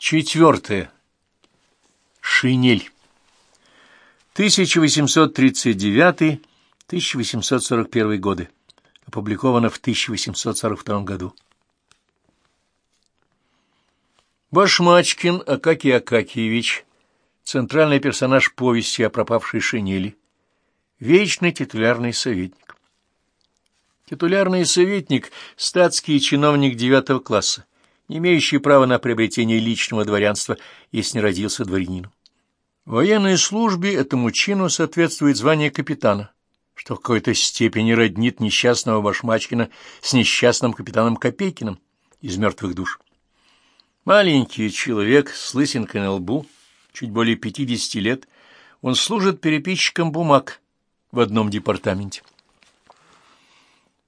Четвертое. Шинель. 1839-1841 годы. Опубликовано в 1842 году. Башмачкин Акакий Акакиевич, центральный персонаж повести о пропавшей шинели, вечный титулярный советник. Титулярный советник – статский чиновник девятого класса, не имеющий права на приобретение личного дворянства, если не родился дворянином. В военной службе этому чину соответствует звание капитана, что в какой-то степени роднит несчастного Башмачкина с несчастным капитаном Копейкиным из «Мертвых душ». Маленький человек с лысинкой на лбу, чуть более пятидесяти лет, он служит переписчиком бумаг в одном департаменте.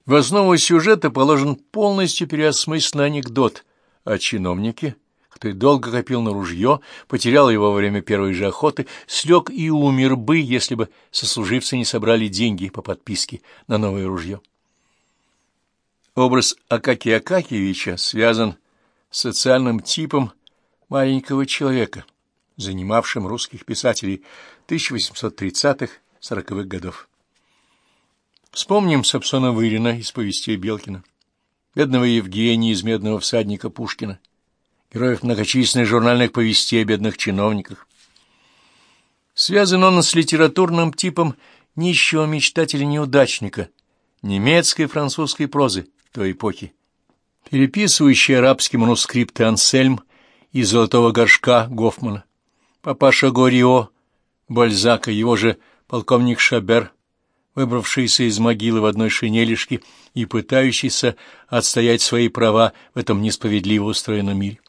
В основу сюжета положен полностью переосмысленный анекдот о чиновнике, который долго копил на ружье, потерял его во время первой же охоты, слег и умер бы, если бы сослуживцы не собрали деньги по подписке на новое ружье. Образ Акакия Акакиевича связан с социальным типом маленького человека, занимавшим русских писателей 1830-40-х годов. Вспомним Сапсона Вырина из повестей Белкина, бедного Евгения из «Медного всадника» Пушкина, героев многочисленных журнальных повестей о бедных чиновниках. Связан он с литературным типом нищего мечтателя-неудачника, немецкой и французской прозы той эпохи, переписывающий арабские манускрипты Ансельм из «Золотого горшка» Гофмана, папаша Горио, Бальзака, его же полковник Шабер, выбравшийся из могилы в одной шинелишке и пытающийся отстоять свои права в этом несправедливо устроенном мире.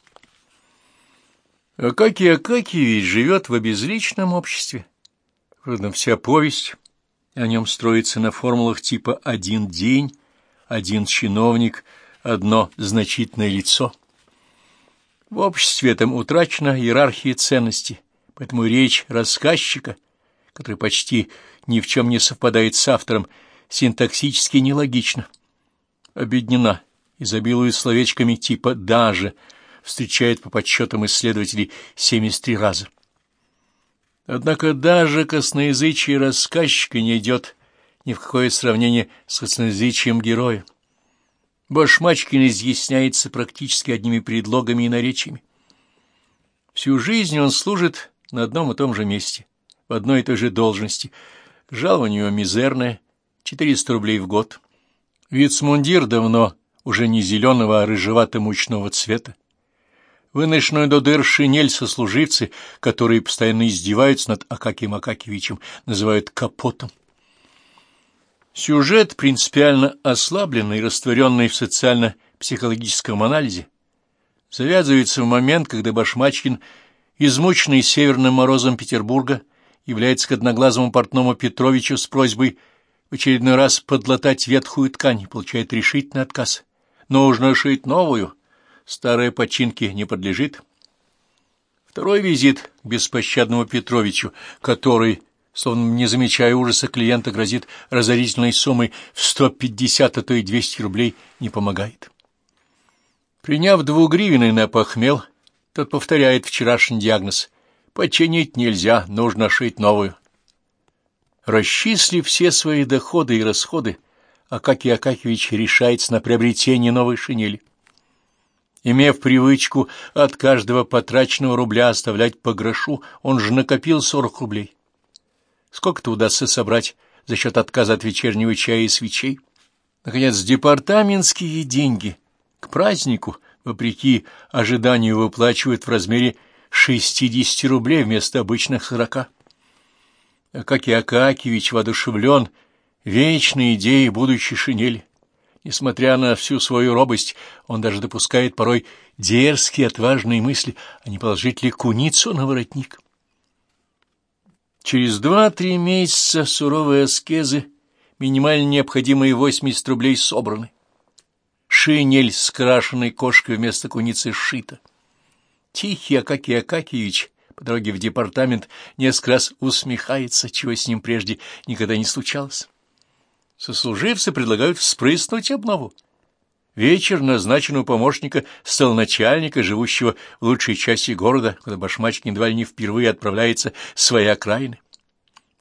Акакий Акакиевич живет в обезличном обществе. Вроде вся повесть о нем строится на формулах типа «один день», «один чиновник», «одно значительное лицо». В обществе этом утрачена иерархия ценностей, поэтому речь рассказчика, который почти ни в чем не совпадает с автором, синтаксически нелогично. Объединена, изобилует словечками типа «даже», встречает по подсчетам исследователей 73 раза. Однако даже косноязычие рассказчика не идет ни в какое сравнение с косноязычием героя. Башмачкин изъясняется практически одними предлогами и наречиями. Всю жизнь он служит на одном и том же месте, в одной и той же должности — Жалование у него мизерное, 400 рублей в год. Вицмундир давно уже не зеленого, а рыжевато-мучного цвета. Выношенную до дыр шинель сослуживцы, которые постоянно издеваются над Акакием Акакевичем, называют капотом. Сюжет, принципиально ослабленный и растворенный в социально-психологическом анализе, завязывается в момент, когда Башмачкин, измученный северным морозом Петербурга, является к одноглазому портному Петровичу с просьбой в очередной раз подлатать ветхую ткань получает решительный отказ. Нужно шить новую, старая починки не подлежит. Второй визит к беспощадному Петровичу, который, словно не замечая ужаса клиента, грозит разорительной суммой в 150, а то и 200 рублей, не помогает. Приняв двугривенный на похмел, тот повторяет вчерашний диагноз Починить нельзя, нужно шить новую. Расчислив все свои доходы и расходы, Акакий Акакевич решается на приобретение новой шинели. Имев привычку от каждого потраченного рубля оставлять по грошу, он же накопил сорок рублей. Сколько-то удастся собрать за счет отказа от вечернего чая и свечей? Наконец, департаментские деньги к празднику, вопреки ожиданию, выплачивают в размере 60 рублей вместо обычных сорока. Акакий Акакевич воодушевлен вечной идеей будущей шинели. Несмотря на всю свою робость, он даже допускает порой дерзкие, отважные мысли, а не положить ли куницу на воротник. Через два-три месяца суровые аскезы, минимально необходимые 80 рублей собраны. Шинель с крашенной кошкой вместо куницы сшита. Тихий Акакий Акакиевич по дороге в департамент несколько раз усмехается, чего с ним прежде никогда не случалось. Сослуживцы предлагают вспрыснуть обнову. Вечер назначен у помощника столначальника, живущего в лучшей части города, куда Башмачкин едва ли не впервые отправляется в свои окраины.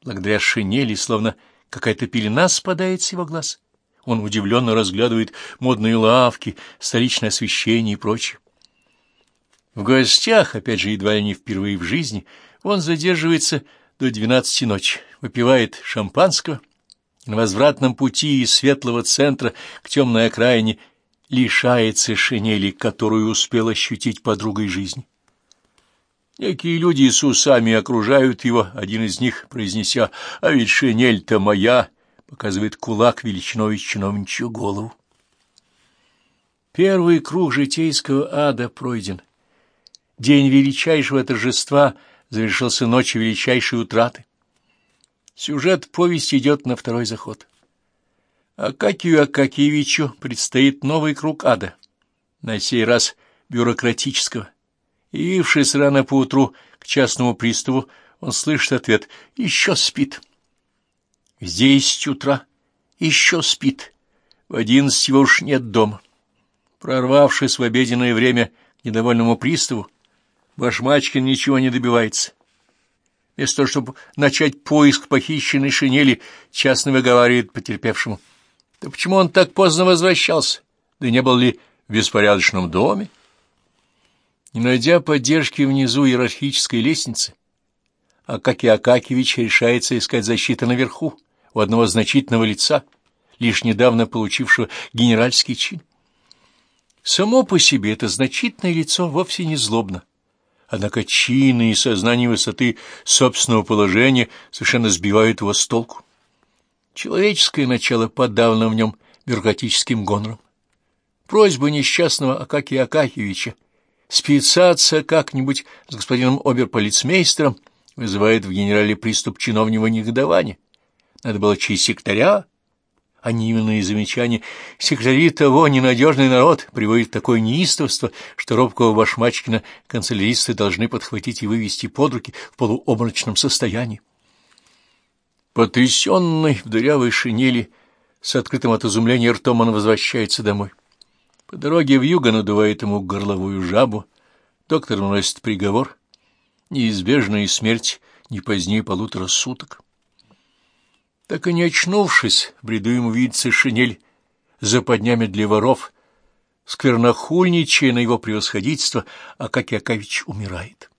Благодаря шинели, словно какая-то пелена спадает с его глаз. Он удивленно разглядывает модные лавки, столичное освещение и прочее. В гостях, опять же, едва ли не впервые в жизни, он задерживается до двенадцати ночи, выпивает шампанского, на возвратном пути из светлого центра к темной окраине лишается шинели, которую успел ощутить подругой жизни. Некие люди с усами окружают его, один из них, произнеся «А ведь шинель-то моя!» показывает кулак величиной чиновничью голову. Первый круг житейского ада пройден. День величайшего торжества завершился ночью величайшей утраты. Сюжет повести идет на второй заход. Акакию Акакиевичу предстоит новый круг ада, на сей раз бюрократического. Явившись рано поутру к частному приставу, он слышит ответ «Еще спит». С десять утра еще спит. В одиннадцать его уж нет дома. Прорвавшись в обеденное время к недовольному приставу, Башмачкин ничего не добивается. Вместо того, чтобы начать поиск похищенной шинели, частно выговаривает потерпевшему. Да почему он так поздно возвращался? Да не был ли в беспорядочном доме? Не найдя поддержки внизу иерархической лестницы, Акакий Акакевич решается искать защиты наверху, у одного значительного лица, лишь недавно получившего генеральский чин. Само по себе это значительное лицо вовсе не злобно, однако чины и сознание высоты собственного положения совершенно сбивают его с толку. Человеческое начало подавлено в нем бюрократическим гонором. Просьба несчастного Акакия Акакевича спецаться как-нибудь с господином оберполицмейстером вызывает в генерале приступ чиновнего негодования. Надо было честь секретаря, а невинные замечания «секретари того ненадежный народ» приводит такое неистовство, что робкого башмачкина канцеляристы должны подхватить и вывести под руки в полуобморочном состоянии. Потрясенный в дырявой шинели, с открытым от изумления ртом он возвращается домой. По дороге в юго надувает ему горловую жабу. Доктор наносит приговор. Неизбежная смерть не позднее полутора суток. Так и не очнувшись, в бреду ему видится шинель за поднями для воров, сквернохульничая на его превосходительство, а Акакий умирает.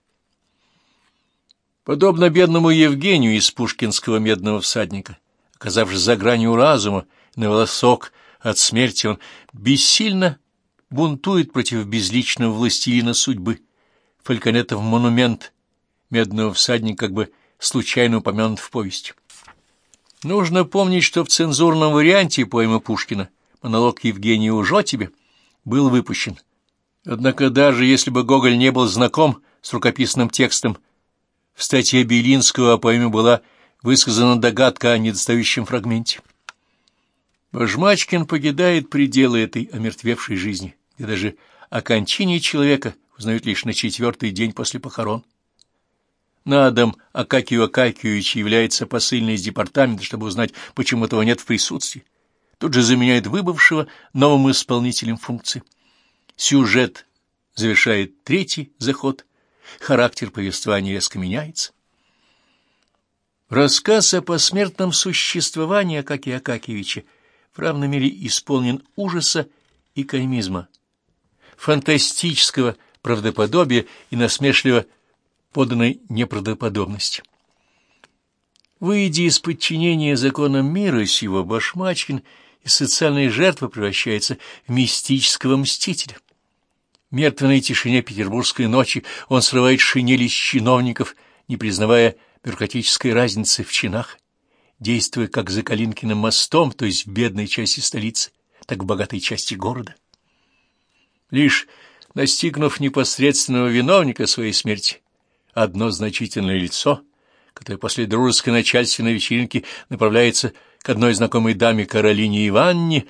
Подобно бедному Евгению из пушкинского «Медного всадника», оказавшись за гранью разума, на волосок от смерти, он бессильно бунтует против безличного властелина судьбы. Фальконетов монумент медного всадника как бы случайно упомянут в повести. Нужно помнить, что в цензурном варианте поэмы Пушкина монолог Евгения «Ужо тебе» был выпущен. Однако даже если бы Гоголь не был знаком с рукописным текстом, в статье Белинского о поэме была высказана догадка о недостающем фрагменте. Бажмачкин покидает пределы этой омертвевшей жизни, где даже о кончине человека узнают лишь на четвертый день после похорон. На дом Акакию Акакиевич является посыльный из департамента, чтобы узнать, почему этого нет в присутствии. Тут же заменяет выбывшего новым исполнителем функции. Сюжет завершает третий заход, характер повествования резко меняется. Рассказ о посмертном существовании Акакия Акакиевича в равной мере исполнен ужаса и комизма, фантастического правдоподобия и насмешливо поданной неправдоподобности. Выйдя из подчинения законам мира сего, Башмачкин из социальной жертвы превращается в мистического мстителя. В мертвенной тишине петербургской ночи он срывает шинели с чиновников, не признавая бюрократической разницы в чинах действуя как за Калинкиным мостом, то есть в бедной части столицы, так в богатой части города. Лишь настигнув непосредственного виновника своей смерти, одно значительное лицо, которое после дружеской начальственной вечеринки направляется к одной знакомой даме Каролине Ивановне,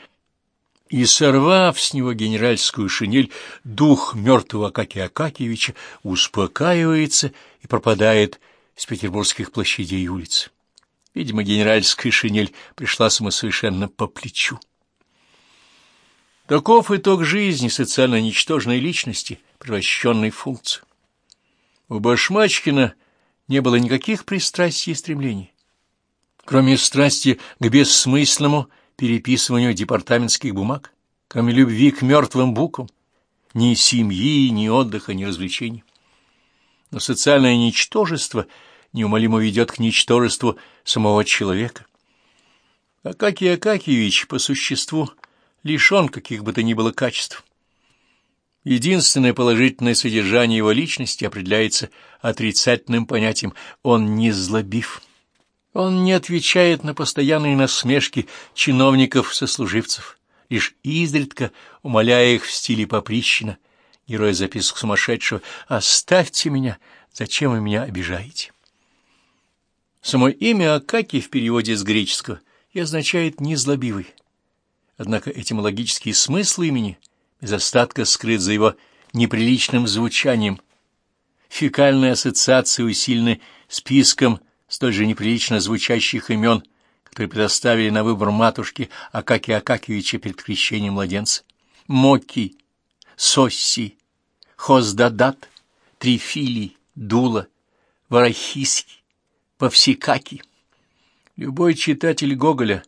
и, сорвав с него генеральскую шинель, дух мертвого Акакия Акакиевича успокаивается и пропадает с петербургских площадей и улиц. Видимо, генеральская шинель пришла ему совершенно по плечу. Таков итог жизни социально ничтожной личности, превращенной в функцию. У Башмачкина не было никаких пристрастий и стремлений. Кроме страсти к бессмысленному переписыванию департаментских бумаг, кроме любви к мертвым буквам, ни семьи, ни отдыха, ни развлечений. Но социальное ничтожество неумолимо ведет к ничтожеству самого человека. Акакий Акакиевич по существу лишен каких бы то ни было качеств. Единственное положительное содержание его личности определяется отрицательным понятием «он не злобив». Он не отвечает на постоянные насмешки чиновников-сослуживцев, лишь изредка умоляя их в стиле Поприщина, героя записок сумасшедшего «Оставьте меня, зачем вы меня обижаете?» Само имя Акаки в переводе с греческого и означает «незлобивый». Однако этимологический смысл имени без остатка скрыт за его неприличным звучанием. Фекальные ассоциации усилены списком столь же неприлично звучащих имен, которые предоставили на выбор матушки Акаки Акакевича перед крещением младенца. Моки, Сосси, Хоздадат, Трифили, Дула, Варахиски, Повсикаки. Любой читатель Гоголя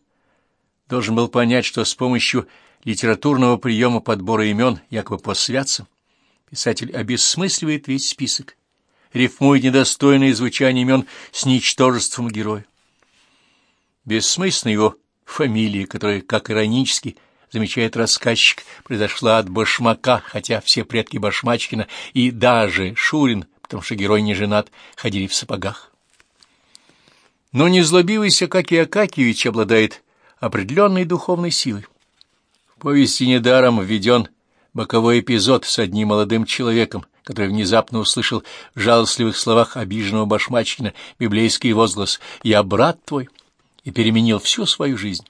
должен был понять, что с помощью литературного приема подбора имен, якобы по святцам, писатель обесмысливает весь список, рифмует недостойное звучание имен с ничтожеством героя. Бессмысленна его фамилия, которая, как иронически замечает рассказчик, произошла от Башмака, хотя все предки Башмачкина и даже Шурин, потому что герой не женат, ходили в сапогах. Но незлобивый Акакий Акакиевич обладает определенной духовной силой. Повести недаром введен боковой эпизод с одним молодым человеком, который внезапно услышал в жалостливых словах обиженного Башмачкина библейский возглас «Я брат твой» и переменил всю свою жизнь.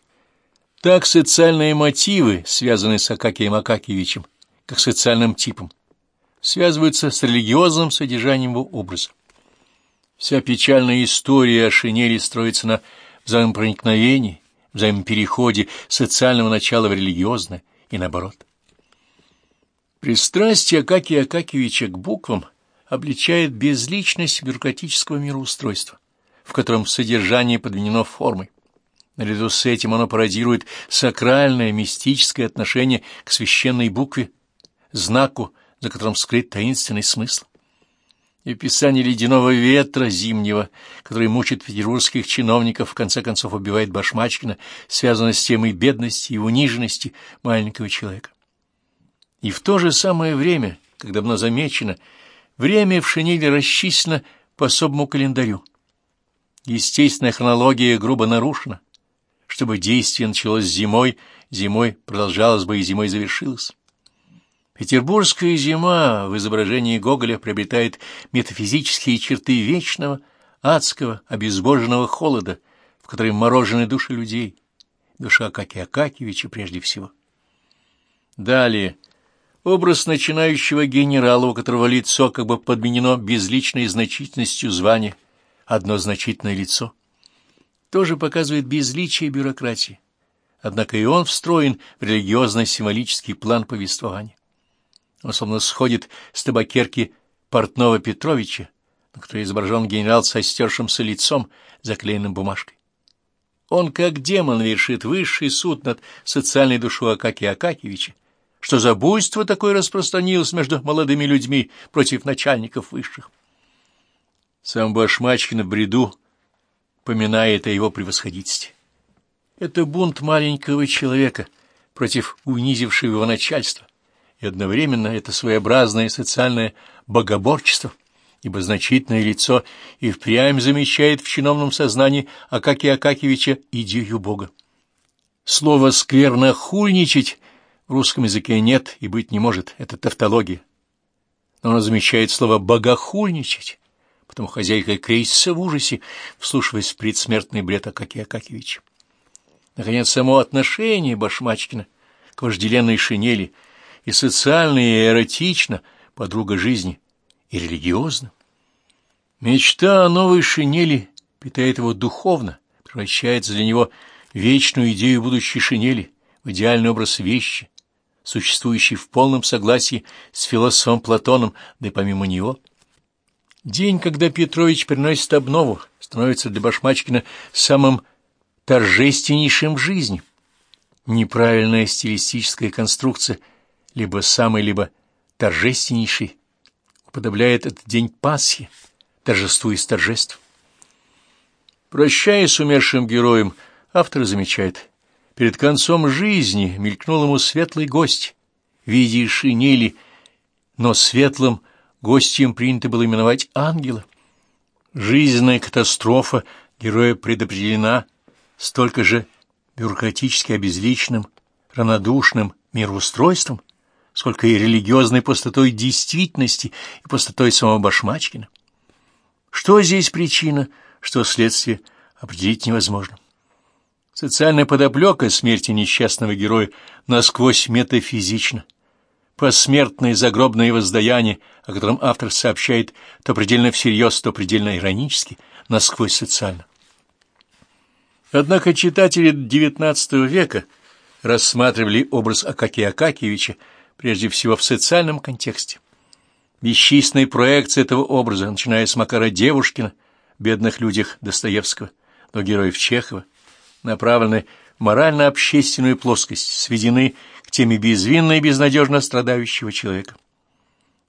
Так социальные мотивы, связанные с Акакием Акакиевичем, как социальным типом, связываются с религиозным содержанием его образа. Вся печальная история о шинели строится на взаимопроникновении, взаимопереходе социального начала в религиозное и наоборот. Пристрастие Акакия Акакевича к буквам обличает безличность бюрократического мироустройства, в котором содержание подменено формой. Наряду с этим оно пародирует сакральное мистическое отношение к священной букве, знаку, за которым скрыт таинственный смысл и описание ледяного ветра зимнего, который мучит петербургских чиновников, в конце концов убивает Башмачкина, связано с темой бедности и униженности маленького человека. И в то же самое время, когда давно замечено, время в шинели расчислено по особому календарю. Естественная хронология грубо нарушена. Чтобы действие началось зимой, зимой продолжалось бы и зимой завершилось. Петербургская зима в изображении Гоголя приобретает метафизические черты вечного, адского, обезбоженного холода, в котором морожены души людей, душа Акаки Акакевича прежде всего. Далее. Образ начинающего генерала, у которого лицо как бы подменено безличной значительностью звания, одно значительное лицо, тоже показывает безличие бюрократии. Однако и он встроен в религиозно-символический план повествования. Он словно сходит с табакерки портного Петровича, на которой изображен генерал со стершимся лицом, заклеенным бумажкой. Он, как демон, вершит высший суд над социальной душой Акаки Акакевича. Что за буйство такое распространилось между молодыми людьми против начальников высших? Сам Башмачкин в бреду поминает о его превосходительстве. Это бунт маленького человека против унизившего его начальства и одновременно это своеобразное социальное богоборчество, ибо значительное лицо и впрямь замещает в чиновном сознании Акакия Акакевича идею Бога. Слово «скверно хульничать» в русском языке нет и быть не может, это тавтология. Но оно замещает слово «богохульничать», потому хозяйка крестится в ужасе, вслушиваясь в предсмертный бред Акакия Акакевича. Наконец, само отношение Башмачкина к вожделенной шинели – и социально, и эротично, подруга жизни, и религиозно. Мечта о новой шинели питает его духовно, превращается для него в вечную идею будущей шинели, в идеальный образ вещи, существующий в полном согласии с философом Платоном, да и помимо него. День, когда Петрович приносит обнову, становится для Башмачкина самым торжественнейшим в жизни. Неправильная стилистическая конструкция либо самый, либо торжественнейший уподобляет этот день Пасхи, торжеству из торжеств. Прощаясь с умершим героем, автор замечает, перед концом жизни мелькнул ему светлый гость в виде шинели, но светлым гостем принято было именовать ангела. Жизненная катастрофа героя предопределена столько же бюрократически обезличенным, равнодушным мироустройством, сколько и религиозной пустотой действительности и пустотой самого Башмачкина. Что здесь причина, что следствие определить невозможно. Социальная подоплека смерти несчастного героя насквозь метафизична. Посмертное загробное воздаяние, о котором автор сообщает то предельно всерьез, то предельно иронически, насквозь социально. Однако читатели XIX века рассматривали образ Акакия Акакиевича прежде всего в социальном контексте. Бесчисленные проекции этого образа, начиная с Макара Девушкина, бедных людях Достоевского, до героев Чехова, направлены в морально-общественную плоскость, сведены к теме безвинно и безнадежно страдающего человека.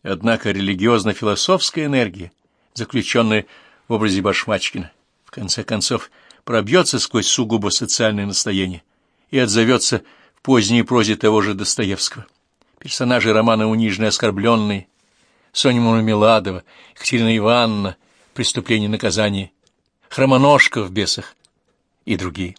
Однако религиозно-философская энергия, заключенная в образе Башмачкина, в конце концов пробьется сквозь сугубо социальное настроение и отзовется в поздней прозе того же Достоевского. Персонажи романа унижены и оскорбленные, Соня Мурмеладова, Екатерина Ивановна, «Преступление и наказание», Хромоножка в «Бесах» и другие.